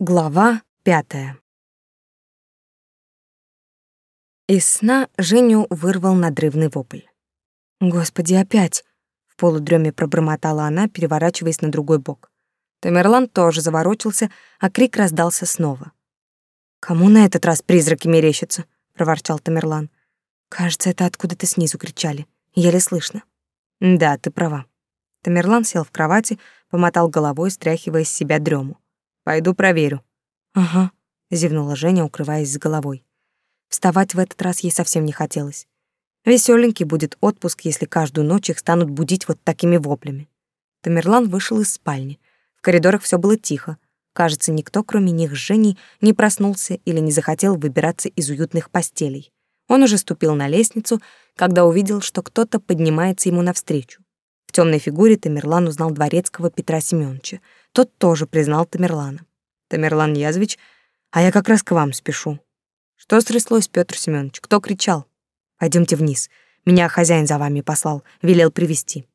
Глава пятая. Из сна Женю вырвал надрывный вопль. «Господи, опять!» — в полудреме пробормотала она, переворачиваясь на другой бок. Тамерлан тоже заворочился, а крик раздался снова. «Кому на этот раз призраки мерещатся?» — проворчал Тамерлан. «Кажется, это откуда-то снизу кричали. Еле слышно». «Да, ты права». Тамерлан сел в кровати, помотал головой, стряхивая с себя дрему. Пойду проверю. Ага, зевнула Женя, укрываясь с головой. Вставать в этот раз ей совсем не хотелось. Веселенький будет отпуск, если каждую ночь их станут будить вот такими воплями. Тамерлан вышел из спальни. В коридорах все было тихо. Кажется, никто, кроме них с Женей, не проснулся или не захотел выбираться из уютных постелей. Он уже ступил на лестницу, когда увидел, что кто-то поднимается ему навстречу. В темной фигуре Тамерлан узнал дворецкого Петра Семеновича. Тот тоже признал Тамерлана. Тамерлан Язвич, а я как раз к вам спешу. Что стряслось, Петр Семенович? Кто кричал? Пойдемте вниз. Меня хозяин за вами послал, велел привести.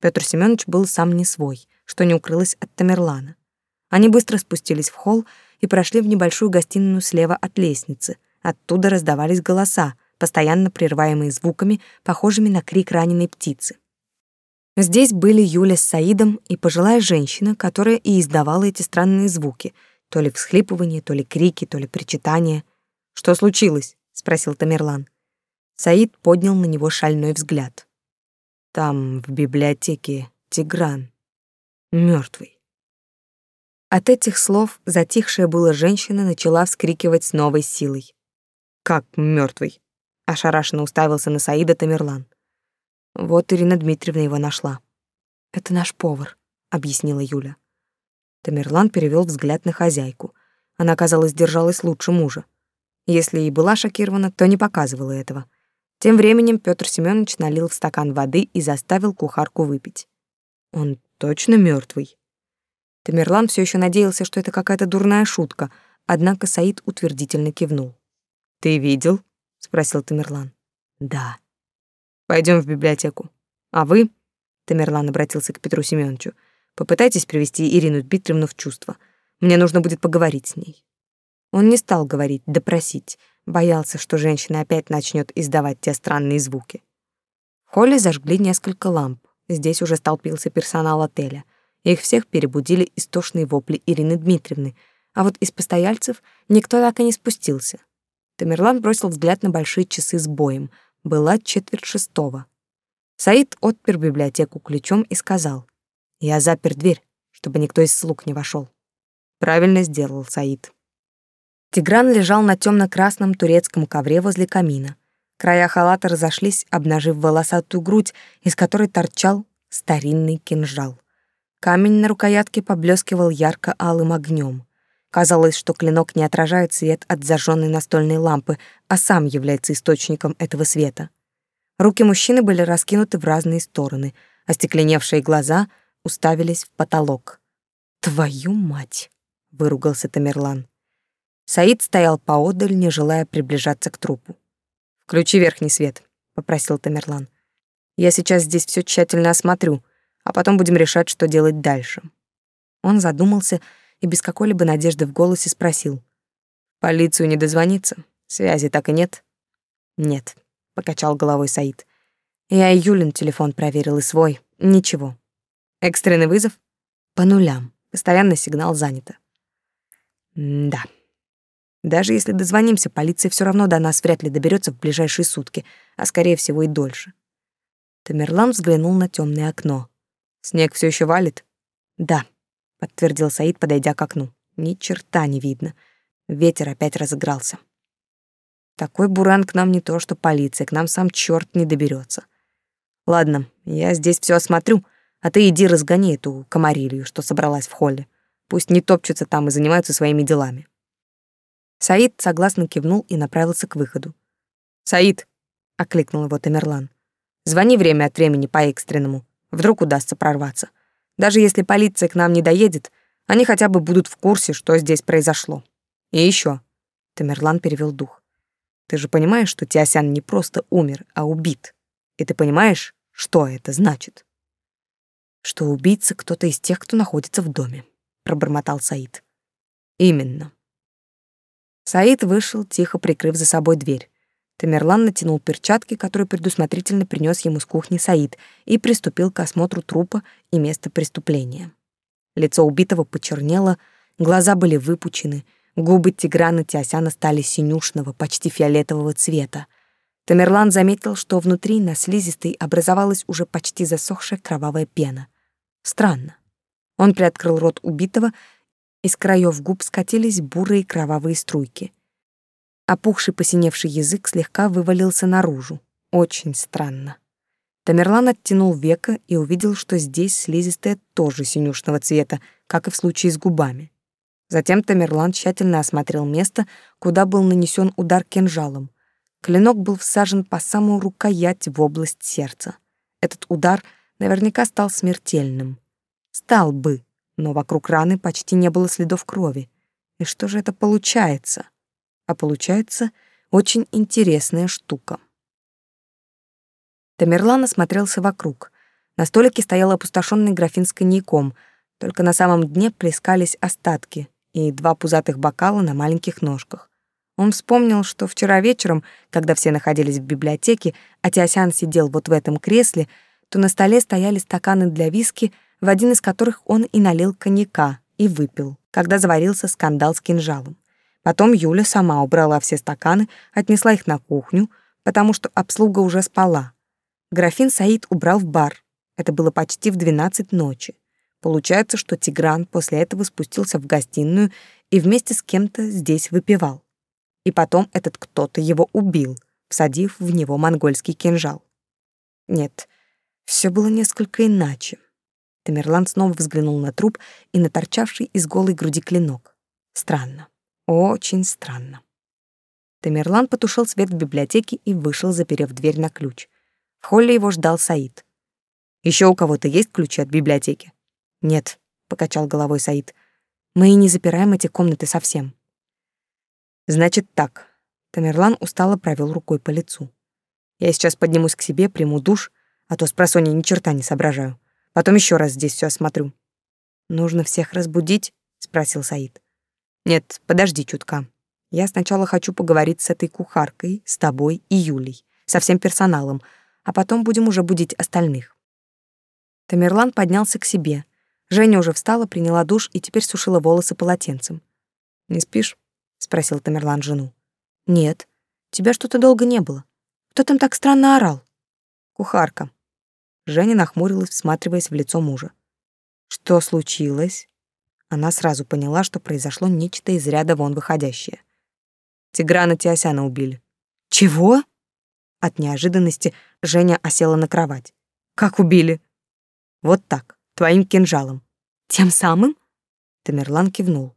Петр Семенович был сам не свой, что не укрылось от Тамерлана. Они быстро спустились в холл и прошли в небольшую гостиную слева от лестницы. Оттуда раздавались голоса, постоянно прерываемые звуками, похожими на крик раненой птицы. Здесь были Юля с Саидом и пожилая женщина, которая и издавала эти странные звуки, то ли всхлипывание, то ли крики, то ли причитания. «Что случилось?» — спросил Тамерлан. Саид поднял на него шальной взгляд. «Там, в библиотеке, Тигран. мертвый. От этих слов затихшая была женщина начала вскрикивать с новой силой. «Как мертвый? ошарашенно уставился на Саида Тамерлан. Вот Ирина Дмитриевна его нашла. Это наш повар, объяснила Юля. Тамерлан перевел взгляд на хозяйку. Она, казалось, держалась лучше мужа. Если и была шокирована, то не показывала этого. Тем временем Петр Семенович налил в стакан воды и заставил кухарку выпить. Он точно мертвый. Тамерлан все еще надеялся, что это какая-то дурная шутка, однако Саид утвердительно кивнул. «Ты видел?» — спросил Тамерлан. «Да», Пойдем в библиотеку. А вы, Тамерлан обратился к Петру Семеновичу, попытайтесь привести Ирину Дмитриевну в чувство. Мне нужно будет поговорить с ней. Он не стал говорить, допросить, боялся, что женщина опять начнет издавать те странные звуки. В холле зажгли несколько ламп. Здесь уже столпился персонал отеля. Их всех перебудили истошные вопли Ирины Дмитриевны, а вот из постояльцев никто так и не спустился. Тамерлан бросил взгляд на большие часы с боем — была четверть шестого. Саид отпер библиотеку ключом и сказал, «Я запер дверь, чтобы никто из слуг не вошел. Правильно сделал Саид. Тигран лежал на темно-красном турецком ковре возле камина. Края халата разошлись, обнажив волосатую грудь, из которой торчал старинный кинжал. Камень на рукоятке поблескивал ярко-алым огнем. Казалось, что клинок не отражает свет от зажженной настольной лампы, а сам является источником этого света. Руки мужчины были раскинуты в разные стороны, остекленевшие глаза уставились в потолок. «Твою мать!» — выругался Тамерлан. Саид стоял поодаль, не желая приближаться к трупу. «Включи верхний свет», — попросил Тамерлан. «Я сейчас здесь все тщательно осмотрю, а потом будем решать, что делать дальше». Он задумался и без какой-либо надежды в голосе спросил. «Полицию не дозвониться? Связи так и нет?» «Нет», — покачал головой Саид. «Я и Юлин телефон проверил, и свой. Ничего. Экстренный вызов? По нулям. Постоянно сигнал занято». «Да». Даже если дозвонимся, полиция все равно до нас вряд ли доберется в ближайшие сутки, а скорее всего и дольше. Тамерлан взглянул на темное окно. Снег все еще валит? Да подтвердил Саид, подойдя к окну. Ни черта не видно. Ветер опять разыгрался. Такой буран к нам не то, что полиция, к нам сам черт не доберется. Ладно, я здесь все осмотрю, а ты иди разгони эту комарилью, что собралась в холле. Пусть не топчутся там и занимаются своими делами. Саид согласно кивнул и направился к выходу. «Саид!» — окликнул его Тамерлан. «Звони время от времени по-экстренному. Вдруг удастся прорваться. Даже если полиция к нам не доедет, они хотя бы будут в курсе, что здесь произошло. И еще. Тамерлан перевел дух. Ты же понимаешь, что Тиосян не просто умер, а убит. И ты понимаешь, что это значит? Что убийца кто-то из тех, кто находится в доме, пробормотал Саид. Именно. Саид вышел, тихо прикрыв за собой дверь. Тамерлан натянул перчатки, которые предусмотрительно принес ему с кухни Саид, и приступил к осмотру трупа и места преступления. Лицо убитого почернело, глаза были выпучены, губы Тиграна Тиосяна стали синюшного, почти фиолетового цвета. Тамерлан заметил, что внутри на слизистой образовалась уже почти засохшая кровавая пена. Странно. Он приоткрыл рот убитого, из краев губ скатились бурые кровавые струйки. Опухший посиневший язык слегка вывалился наружу. Очень странно. Тамерлан оттянул века и увидел, что здесь слизистая тоже синюшного цвета, как и в случае с губами. Затем Тамерлан тщательно осмотрел место, куда был нанесен удар кинжалом. Клинок был всажен по самую рукоять в область сердца. Этот удар наверняка стал смертельным. Стал бы, но вокруг раны почти не было следов крови. И что же это получается? А получается очень интересная штука. Тамерлан осмотрелся вокруг. На столике стоял опустошенный графин с коньяком, только на самом дне плескались остатки и два пузатых бокала на маленьких ножках. Он вспомнил, что вчера вечером, когда все находились в библиотеке, а Теосян сидел вот в этом кресле, то на столе стояли стаканы для виски, в один из которых он и налил коньяка и выпил, когда заварился скандал с кинжалом. Потом Юля сама убрала все стаканы, отнесла их на кухню, потому что обслуга уже спала. Графин Саид убрал в бар. Это было почти в двенадцать ночи. Получается, что Тигран после этого спустился в гостиную и вместе с кем-то здесь выпивал и потом этот кто-то его убил, всадив в него монгольский кинжал. Нет, все было несколько иначе. Тамерлан снова взглянул на труп и на торчавший из голой груди клинок. Странно, очень странно. Тамерлан потушил свет в библиотеке и вышел, заперев дверь на ключ. В холле его ждал Саид. Еще у кого-то есть ключи от библиотеки? Нет, покачал головой Саид. Мы и не запираем эти комнаты совсем. Значит так. Тамерлан устало провел рукой по лицу. Я сейчас поднимусь к себе, приму душ, а то с просонья ни черта не соображаю. Потом еще раз здесь все осмотрю. Нужно всех разбудить? спросил Саид. Нет, подожди чутка. Я сначала хочу поговорить с этой кухаркой, с тобой и Юлей, со всем персоналом, а потом будем уже будить остальных. Тамерлан поднялся к себе. Женя уже встала, приняла душ и теперь сушила волосы полотенцем. Не спишь? спросил Тамерлан жену. Нет. Тебя что-то долго не было. Кто там так странно орал? Кухарка. Женя нахмурилась, всматриваясь в лицо мужа. Что случилось? Она сразу поняла, что произошло нечто из ряда вон выходящее. Тиграна Тиосяна убили. Чего? От неожиданности Женя осела на кровать. Как убили? Вот так, твоим кинжалом. Тем самым? Тамерлан кивнул.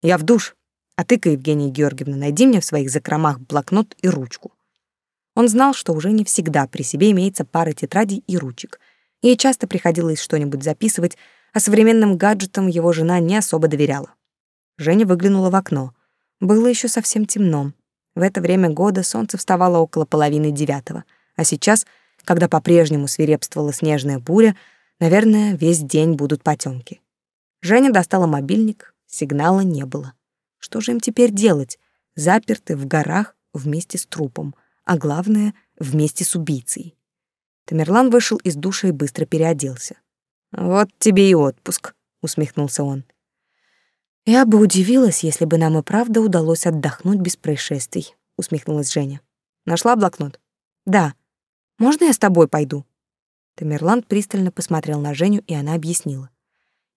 Я в душ, а ты-ка, Евгения Георгиевна, найди мне в своих закромах блокнот и ручку. Он знал, что уже не всегда при себе имеется пара тетрадей и ручек. Ей часто приходилось что-нибудь записывать, а современным гаджетам его жена не особо доверяла. Женя выглянула в окно. Было еще совсем темно. В это время года солнце вставало около половины девятого, а сейчас, когда по-прежнему свирепствовала снежная буря, наверное, весь день будут потемки. Женя достала мобильник, сигнала не было. Что же им теперь делать? Заперты в горах вместе с трупом, а главное, вместе с убийцей. Тамерлан вышел из душа и быстро переоделся. «Вот тебе и отпуск», — усмехнулся он. «Я бы удивилась, если бы нам и правда удалось отдохнуть без происшествий», — усмехнулась Женя. «Нашла блокнот?» «Да. Можно я с тобой пойду?» Тамерлан пристально посмотрел на Женю, и она объяснила.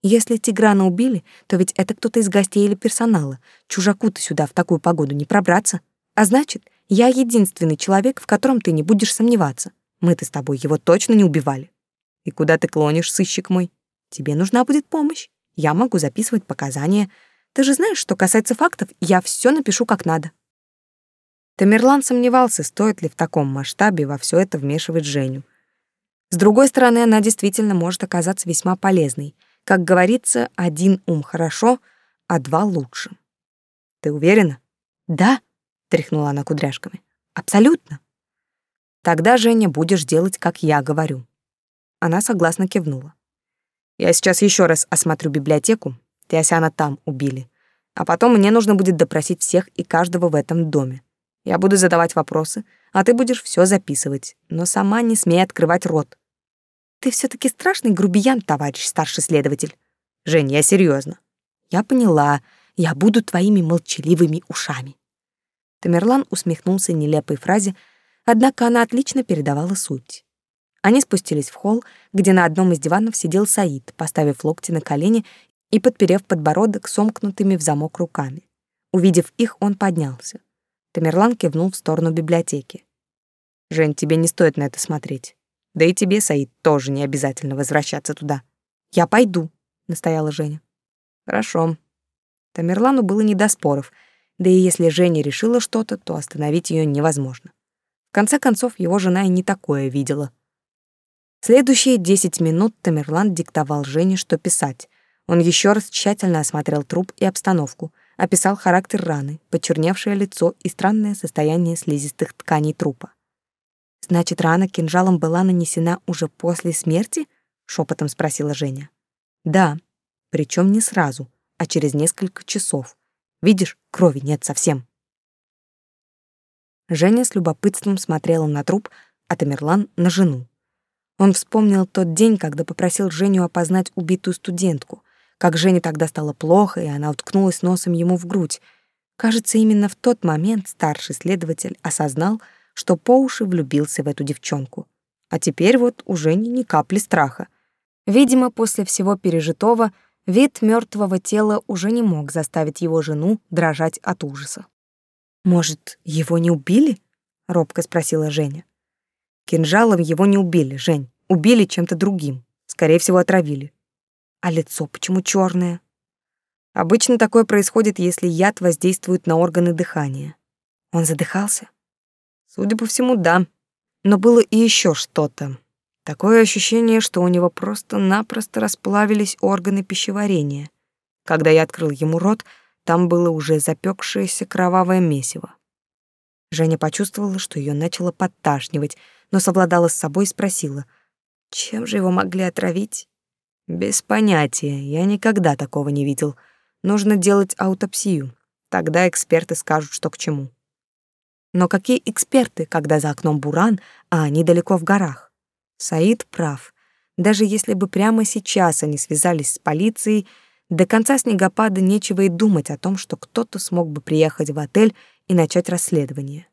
Если Тиграна убили, то ведь это кто-то из гостей или персонала. Чужаку-то сюда в такую погоду не пробраться. А значит, я единственный человек, в котором ты не будешь сомневаться. Мы-то с тобой его точно не убивали. И куда ты клонишь, сыщик мой? Тебе нужна будет помощь. Я могу записывать показания. Ты же знаешь, что касается фактов, я все напишу как надо. Тамерлан сомневался, стоит ли в таком масштабе во все это вмешивать Женю. С другой стороны, она действительно может оказаться весьма полезной. Как говорится, один ум хорошо, а два лучше. Ты уверена? Да, тряхнула она кудряшками. Абсолютно. Тогда, Женя, будешь делать, как я говорю. Она согласно кивнула. Я сейчас еще раз осмотрю библиотеку. Теосяна там убили. А потом мне нужно будет допросить всех и каждого в этом доме. Я буду задавать вопросы, а ты будешь все записывать, но сама не смей открывать рот. Ты все таки страшный грубиян, товарищ старший следователь. Жень, я серьезно. Я поняла. Я буду твоими молчаливыми ушами. Тамерлан усмехнулся нелепой фразе, однако она отлично передавала суть. Они спустились в холл, где на одном из диванов сидел Саид, поставив локти на колени и подперев подбородок сомкнутыми в замок руками. Увидев их, он поднялся. Тамерлан кивнул в сторону библиотеки. «Жень, тебе не стоит на это смотреть. Да и тебе, Саид, тоже не обязательно возвращаться туда. Я пойду, настояла Женя. Хорошо. Тамерлану было не до споров, да и если Женя решила что-то, то остановить ее невозможно. В конце концов, его жена и не такое видела. Следующие десять минут Тамерлан диктовал Жене, что писать. Он еще раз тщательно осмотрел труп и обстановку, описал характер раны, почерневшее лицо и странное состояние слизистых тканей трупа. Значит, рана кинжалом была нанесена уже после смерти? шепотом спросила Женя. Да, причем не сразу, а через несколько часов. Видишь, крови нет совсем. Женя с любопытством смотрела на труп, а Тамерлан — на жену. Он вспомнил тот день, когда попросил Женю опознать убитую студентку, как Жене тогда стало плохо, и она уткнулась носом ему в грудь. Кажется, именно в тот момент старший следователь осознал, что по уши влюбился в эту девчонку. А теперь вот уже ни, ни капли страха. Видимо, после всего пережитого вид мертвого тела уже не мог заставить его жену дрожать от ужаса. «Может, его не убили?» — робко спросила Женя. «Кинжалом его не убили, Жень. Убили чем-то другим. Скорее всего, отравили. А лицо почему черное? Обычно такое происходит, если яд воздействует на органы дыхания. Он задыхался? Судя по всему, да. Но было и еще что-то. Такое ощущение, что у него просто-напросто расплавились органы пищеварения. Когда я открыл ему рот, там было уже запекшееся кровавое месиво. Женя почувствовала, что ее начало подташнивать, но совладала с собой и спросила, чем же его могли отравить? Без понятия, я никогда такого не видел. Нужно делать аутопсию, тогда эксперты скажут, что к чему. Но какие эксперты, когда за окном буран, а они далеко в горах? Саид прав. Даже если бы прямо сейчас они связались с полицией, до конца снегопада нечего и думать о том, что кто-то смог бы приехать в отель и начать расследование.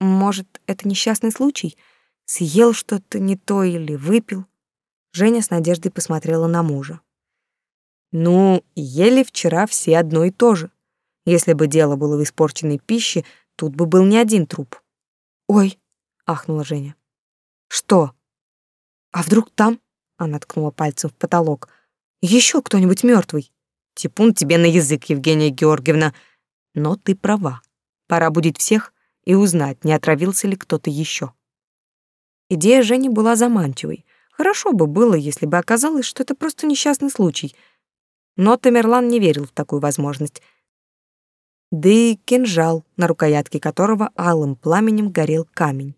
Может, это несчастный случай? Съел что-то не то или выпил? Женя с надеждой посмотрела на мужа. Ну, ели вчера все одно и то же. Если бы дело было в испорченной пище, Тут бы был не один труп. «Ой!» — ахнула Женя. «Что? А вдруг там?» — она ткнула пальцем в потолок. «Еще кто-нибудь мертвый?» «Типун тебе на язык, Евгения Георгиевна. Но ты права. Пора будить всех и узнать, не отравился ли кто-то еще. Идея Жени была заманчивой. Хорошо бы было, если бы оказалось, что это просто несчастный случай. Но Тамерлан не верил в такую возможность — да и кинжал, на рукоятке которого алым пламенем горел камень.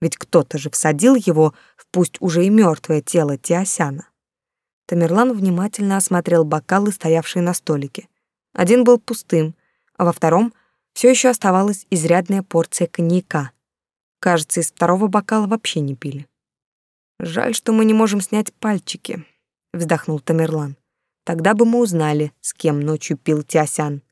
Ведь кто-то же всадил его в пусть уже и мертвое тело Тиосяна. Тамерлан внимательно осмотрел бокалы, стоявшие на столике. Один был пустым, а во втором все еще оставалась изрядная порция коньяка. Кажется, из второго бокала вообще не пили. «Жаль, что мы не можем снять пальчики», — вздохнул Тамерлан. «Тогда бы мы узнали, с кем ночью пил Тиосян».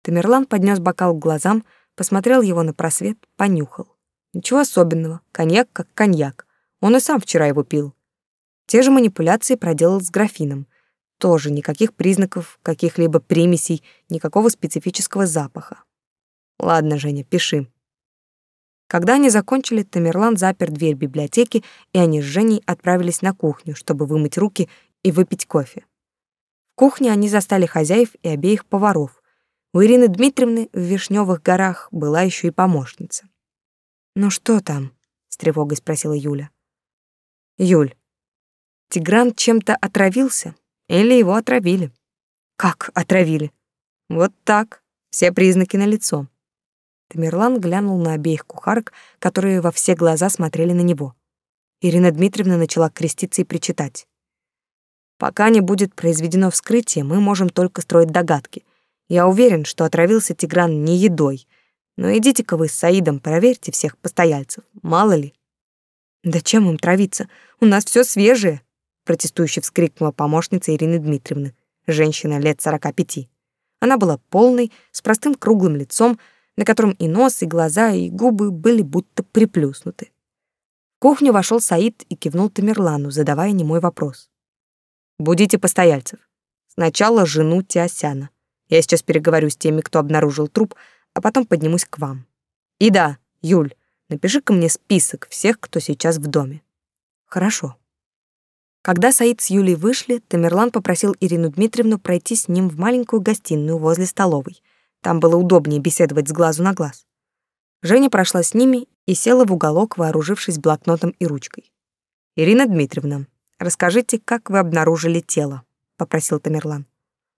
Тамерлан поднес бокал к глазам, посмотрел его на просвет, понюхал. Ничего особенного, коньяк как коньяк. Он и сам вчера его пил. Те же манипуляции проделал с графином. Тоже никаких признаков, каких-либо примесей, никакого специфического запаха. Ладно, Женя, пиши. Когда они закончили, Тамерлан запер дверь библиотеки, и они с Женей отправились на кухню, чтобы вымыть руки и выпить кофе. В кухне они застали хозяев и обеих поваров. У Ирины Дмитриевны в Вишневых горах была еще и помощница. «Ну что там?» — с тревогой спросила Юля. «Юль, Тигран чем-то отравился или его отравили?» «Как отравили?» «Вот так, все признаки налицо». Тамерлан глянул на обеих кухарок, которые во все глаза смотрели на него. Ирина Дмитриевна начала креститься и причитать. Пока не будет произведено вскрытие, мы можем только строить догадки. Я уверен, что отравился Тигран не едой. Но идите-ка вы с Саидом проверьте всех постояльцев, мало ли. Да чем им травиться? У нас все свежее, протестующе вскрикнула помощница Ирины Дмитриевны, женщина лет сорока пяти. Она была полной, с простым круглым лицом, на котором и нос, и глаза, и губы были будто приплюснуты. В кухню вошел Саид и кивнул Тамерлану, задавая немой вопрос. Будите постояльцев. Сначала жену Тиосяна. Я сейчас переговорю с теми, кто обнаружил труп, а потом поднимусь к вам. И да, Юль, напиши-ка мне список всех, кто сейчас в доме. Хорошо. Когда Саид с Юлей вышли, Тамерлан попросил Ирину Дмитриевну пройти с ним в маленькую гостиную возле столовой. Там было удобнее беседовать с глазу на глаз. Женя прошла с ними и села в уголок, вооружившись блокнотом и ручкой. «Ирина Дмитриевна, Расскажите, как вы обнаружили тело, попросил Тамерлан.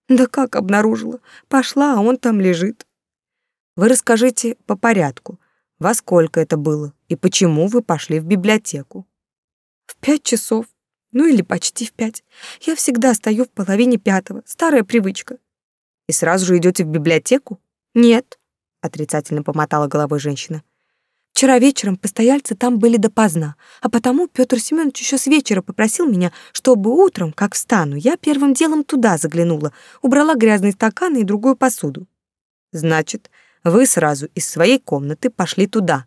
Да как обнаружила? Пошла, а он там лежит. Вы расскажите по порядку. Во сколько это было и почему вы пошли в библиотеку? В пять часов. Ну или почти в пять. Я всегда стою в половине пятого. Старая привычка. И сразу же идете в библиотеку? Нет, отрицательно помотала головой женщина. Вчера вечером постояльцы там были допоздна, а потому Петр Семенович еще с вечера попросил меня, чтобы утром, как встану, я первым делом туда заглянула, убрала грязные стаканы и другую посуду. Значит, вы сразу из своей комнаты пошли туда?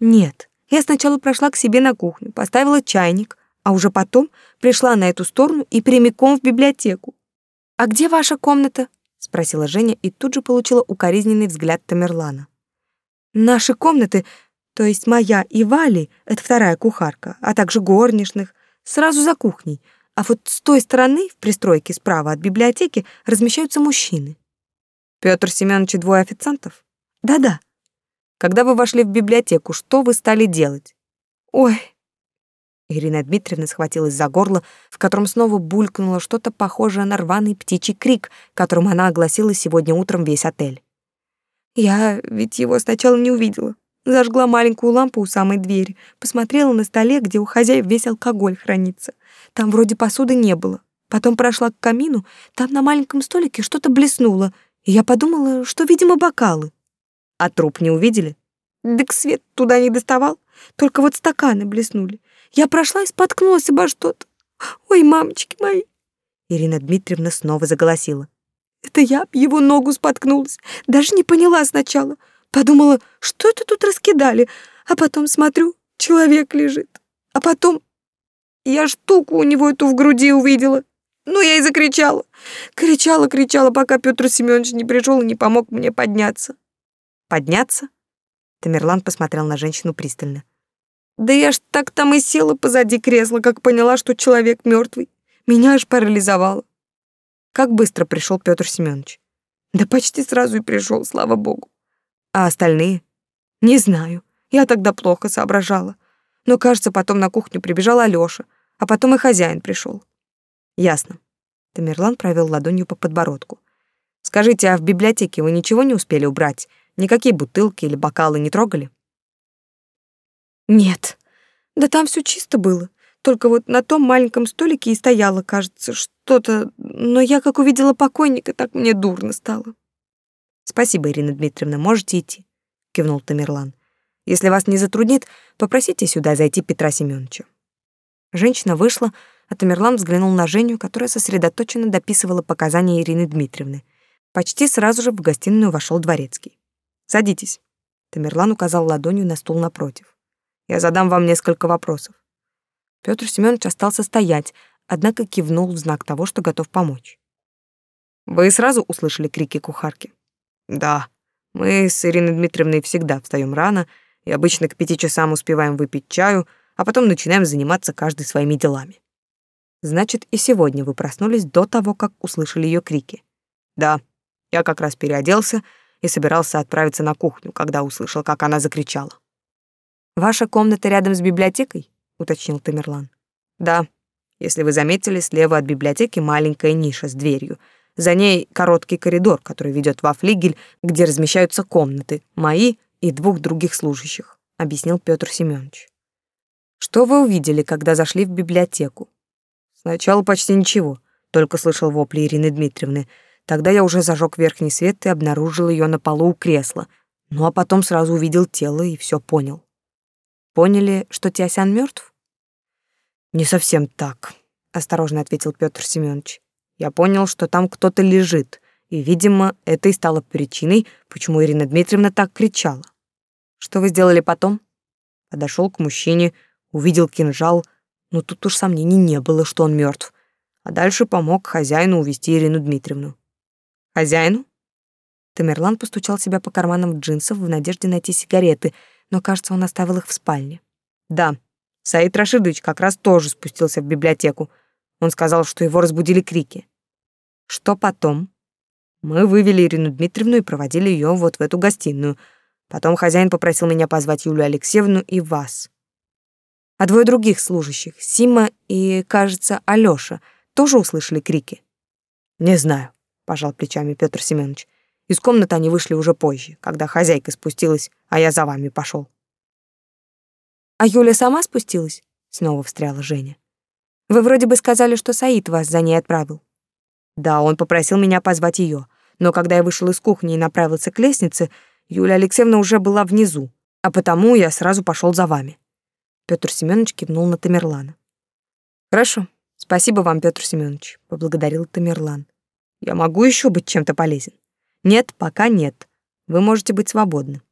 Нет, я сначала прошла к себе на кухню, поставила чайник, а уже потом пришла на эту сторону и прямиком в библиотеку. А где ваша комната? Спросила Женя и тут же получила укоризненный взгляд Тамерлана. Наши комнаты то есть моя и Вали, это вторая кухарка, а также горничных, сразу за кухней. А вот с той стороны, в пристройке справа от библиотеки, размещаются мужчины. Петр Семенович и двое официантов? Да-да. Когда вы вошли в библиотеку, что вы стали делать? Ой. Ирина Дмитриевна схватилась за горло, в котором снова булькнуло что-то похожее на рваный птичий крик, которым она огласила сегодня утром весь отель. Я ведь его сначала не увидела. Зажгла маленькую лампу у самой двери, посмотрела на столе, где у хозяев весь алкоголь хранится. Там вроде посуды не было. Потом прошла к камину, там на маленьком столике что-то блеснуло, и я подумала, что, видимо, бокалы. А труп не увидели? Дык свет туда не доставал, только вот стаканы блеснули. Я прошла и споткнулась обо что-то. Ой, мамочки мои. Ирина Дмитриевна снова заголосила. Это я об его ногу споткнулась. Даже не поняла сначала. Подумала, что это тут раскидали, а потом смотрю, человек лежит. А потом я штуку у него эту в груди увидела. Ну, я и закричала. Кричала, кричала, пока Петр Семенович не пришел и не помог мне подняться. Подняться? Тамерлан посмотрел на женщину пристально. Да я ж так там и села позади кресла, как поняла, что человек мертвый. Меня аж парализовало. Как быстро пришел Петр Семенович? Да почти сразу и пришел, слава богу. А остальные? Не знаю. Я тогда плохо соображала. Но, кажется, потом на кухню прибежал Алёша, а потом и хозяин пришел. Ясно. Тамерлан провел ладонью по подбородку. Скажите, а в библиотеке вы ничего не успели убрать? Никакие бутылки или бокалы не трогали? Нет. Да там все чисто было. Только вот на том маленьком столике и стояло, кажется, что-то, но я как увидела покойника, так мне дурно стало. Спасибо, Ирина Дмитриевна, можете идти, кивнул Тамерлан. Если вас не затруднит, попросите сюда зайти Петра Семеновича. Женщина вышла, а Тамерлан взглянул на Женю, которая сосредоточенно дописывала показания Ирины Дмитриевны. Почти сразу же в гостиную вошел дворецкий. Садитесь. Тамерлан указал ладонью на стул напротив. Я задам вам несколько вопросов. Петр Семенович остался стоять, однако кивнул в знак того, что готов помочь. Вы сразу услышали крики кухарки? Да, мы с Ириной Дмитриевной всегда встаем рано и обычно к пяти часам успеваем выпить чаю, а потом начинаем заниматься каждый своими делами. Значит, и сегодня вы проснулись до того, как услышали ее крики. Да, я как раз переоделся и собирался отправиться на кухню, когда услышал, как она закричала. Ваша комната рядом с библиотекой? уточнил Тамерлан. Да. Если вы заметили, слева от библиотеки маленькая ниша с дверью — за ней короткий коридор, который ведет во флигель, где размещаются комнаты, мои и двух других служащих, объяснил Петр Семенович. Что вы увидели, когда зашли в библиотеку? Сначала почти ничего, только слышал вопли Ирины Дмитриевны. Тогда я уже зажег верхний свет и обнаружил ее на полу у кресла. Ну а потом сразу увидел тело и все понял. Поняли, что Тиосян мертв? Не совсем так, осторожно ответил Петр Семенович. Я понял, что там кто-то лежит, и, видимо, это и стало причиной, почему Ирина Дмитриевна так кричала. Что вы сделали потом? Подошел к мужчине, увидел кинжал, но тут уж сомнений не было, что он мертв. А дальше помог хозяину увести Ирину Дмитриевну. Хозяину? Тамерлан постучал себя по карманам джинсов в надежде найти сигареты, но, кажется, он оставил их в спальне. Да, Саид Рашидович как раз тоже спустился в библиотеку. Он сказал, что его разбудили крики. Что потом? Мы вывели Ирину Дмитриевну и проводили ее вот в эту гостиную. Потом хозяин попросил меня позвать Юлию Алексеевну и вас. А двое других служащих, Сима и, кажется, Алёша, тоже услышали крики? Не знаю, пожал плечами Петр Семенович. Из комнаты они вышли уже позже, когда хозяйка спустилась, а я за вами пошел. А Юля сама спустилась? Снова встряла Женя. Вы вроде бы сказали, что Саид вас за ней отправил. Да, он попросил меня позвать ее, но когда я вышел из кухни и направился к лестнице, Юлия Алексеевна уже была внизу, а потому я сразу пошел за вами. Петр Семенович кивнул на Тамерлана. Хорошо, спасибо вам, Петр Семенович, поблагодарил Тамерлан. Я могу еще быть чем-то полезен. Нет, пока нет. Вы можете быть свободны.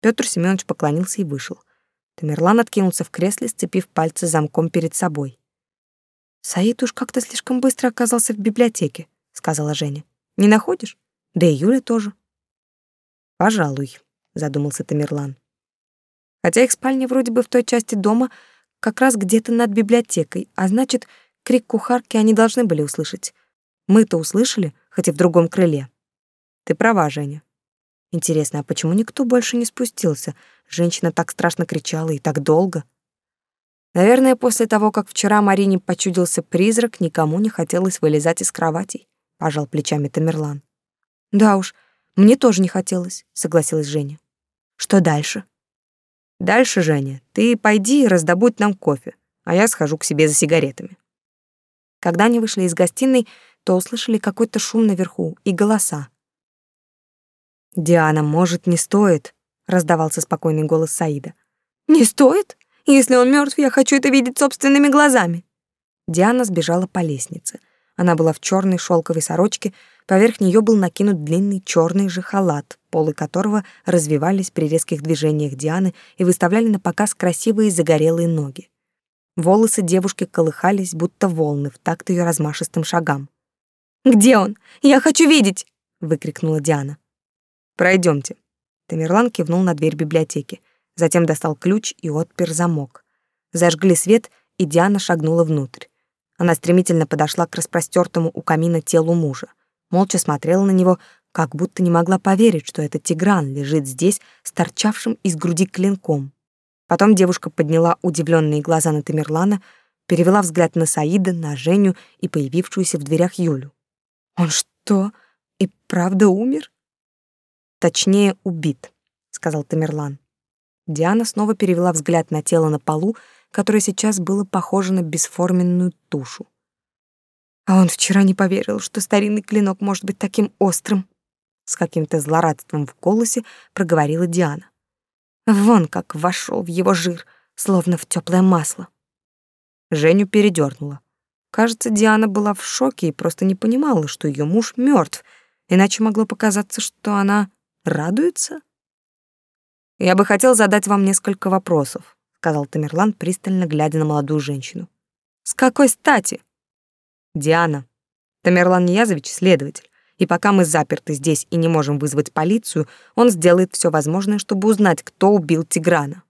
Петр Семенович поклонился и вышел. Тамерлан откинулся в кресле, сцепив пальцы замком перед собой. Саид уж как-то слишком быстро оказался в библиотеке, сказала Женя. Не находишь? Да и Юля тоже. Пожалуй, задумался Тамерлан. Хотя их спальня вроде бы в той части дома, как раз где-то над библиотекой, а значит, крик кухарки они должны были услышать. Мы-то услышали, хоть и в другом крыле. Ты права, Женя. Интересно, а почему никто больше не спустился? Женщина так страшно кричала и так долго. Наверное, после того, как вчера Марине почудился призрак, никому не хотелось вылезать из кроватей, пожал плечами Тамерлан. Да уж, мне тоже не хотелось, согласилась Женя. Что дальше? Дальше, Женя, ты пойди и раздобудь нам кофе, а я схожу к себе за сигаретами. Когда они вышли из гостиной, то услышали какой-то шум наверху и голоса. «Диана, может, не стоит?» — раздавался спокойный голос Саида. «Не стоит? Если он мертв, я хочу это видеть собственными глазами». Диана сбежала по лестнице. Она была в черной шелковой сорочке, поверх нее был накинут длинный черный же халат, полы которого развивались при резких движениях Дианы и выставляли на показ красивые загорелые ноги. Волосы девушки колыхались, будто волны, в такт ее размашистым шагам. «Где он? Я хочу видеть!» — выкрикнула Диана. Пройдемте. Тамерлан кивнул на дверь библиотеки, затем достал ключ и отпер замок. Зажгли свет, и Диана шагнула внутрь. Она стремительно подошла к распростертому у камина телу мужа, молча смотрела на него, как будто не могла поверить, что этот Тигран лежит здесь с торчавшим из груди клинком. Потом девушка подняла удивленные глаза на Тамерлана, перевела взгляд на Саида, на Женю и появившуюся в дверях Юлю. «Он что, и правда умер?» Точнее, убит, сказал Тамерлан. Диана снова перевела взгляд на тело на полу, которое сейчас было похоже на бесформенную тушу. А он вчера не поверил, что старинный клинок может быть таким острым, с каким-то злорадством в голосе проговорила Диана. Вон как вошел в его жир, словно в теплое масло. Женю передернула. Кажется, Диана была в шоке и просто не понимала, что ее муж мертв, иначе могло показаться, что она Радуется? Я бы хотел задать вам несколько вопросов, сказал Тамерлан, пристально глядя на молодую женщину. С какой стати? Диана, Тамерлан Ниязович следователь, и пока мы заперты здесь и не можем вызвать полицию, он сделает все возможное, чтобы узнать, кто убил Тиграна.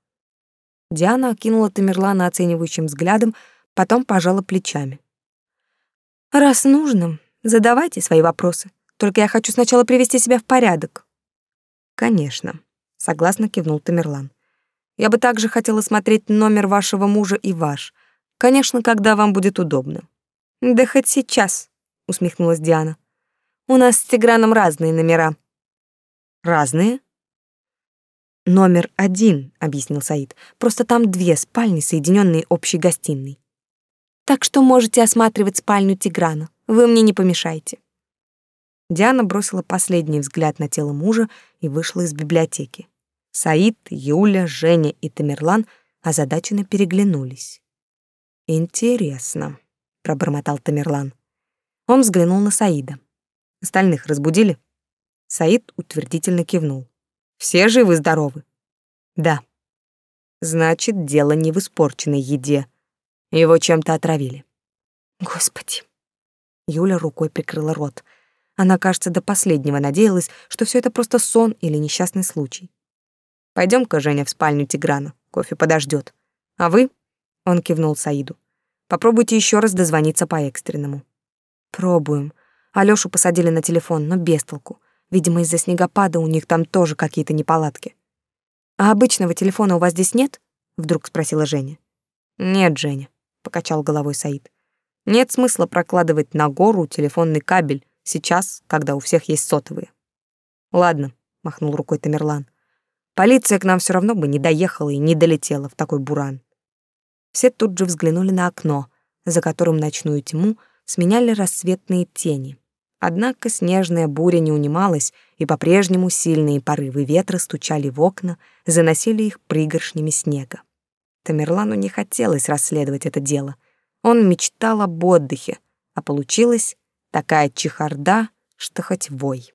Диана окинула Тамерлана оценивающим взглядом, потом пожала плечами. Раз нужно, задавайте свои вопросы. Только я хочу сначала привести себя в порядок. Конечно, согласно кивнул Тамерлан. Я бы также хотела смотреть номер вашего мужа и ваш. Конечно, когда вам будет удобно. Да хоть сейчас, усмехнулась Диана. У нас с Тиграном разные номера. Разные? Номер один, объяснил Саид. Просто там две спальни, соединенные общей гостиной. Так что можете осматривать спальню Тиграна. Вы мне не помешаете. Диана бросила последний взгляд на тело мужа и вышла из библиотеки. Саид, Юля, Женя и Тамерлан озадаченно переглянулись. «Интересно», — пробормотал Тамерлан. Он взглянул на Саида. «Остальных разбудили?» Саид утвердительно кивнул. «Все живы-здоровы?» «Да». «Значит, дело не в испорченной еде. Его чем-то отравили». «Господи!» Юля рукой прикрыла рот. Она, кажется, до последнего надеялась, что все это просто сон или несчастный случай. Пойдем-ка, Женя, в спальню Тиграна. Кофе подождет. А вы, он кивнул Саиду. Попробуйте еще раз дозвониться по экстренному. Пробуем. Алёшу посадили на телефон, но без толку. Видимо, из-за снегопада у них там тоже какие-то неполадки. А обычного телефона у вас здесь нет? вдруг спросила Женя. Нет, Женя, покачал головой Саид. Нет смысла прокладывать на гору телефонный кабель сейчас, когда у всех есть сотовые. Ладно, махнул рукой Тамерлан. Полиция к нам все равно бы не доехала и не долетела в такой буран. Все тут же взглянули на окно, за которым ночную тьму сменяли рассветные тени. Однако снежная буря не унималась, и по-прежнему сильные порывы ветра стучали в окна, заносили их пригоршнями снега. Тамерлану не хотелось расследовать это дело. Он мечтал об отдыхе, а получилась такая чехарда, что хоть вой.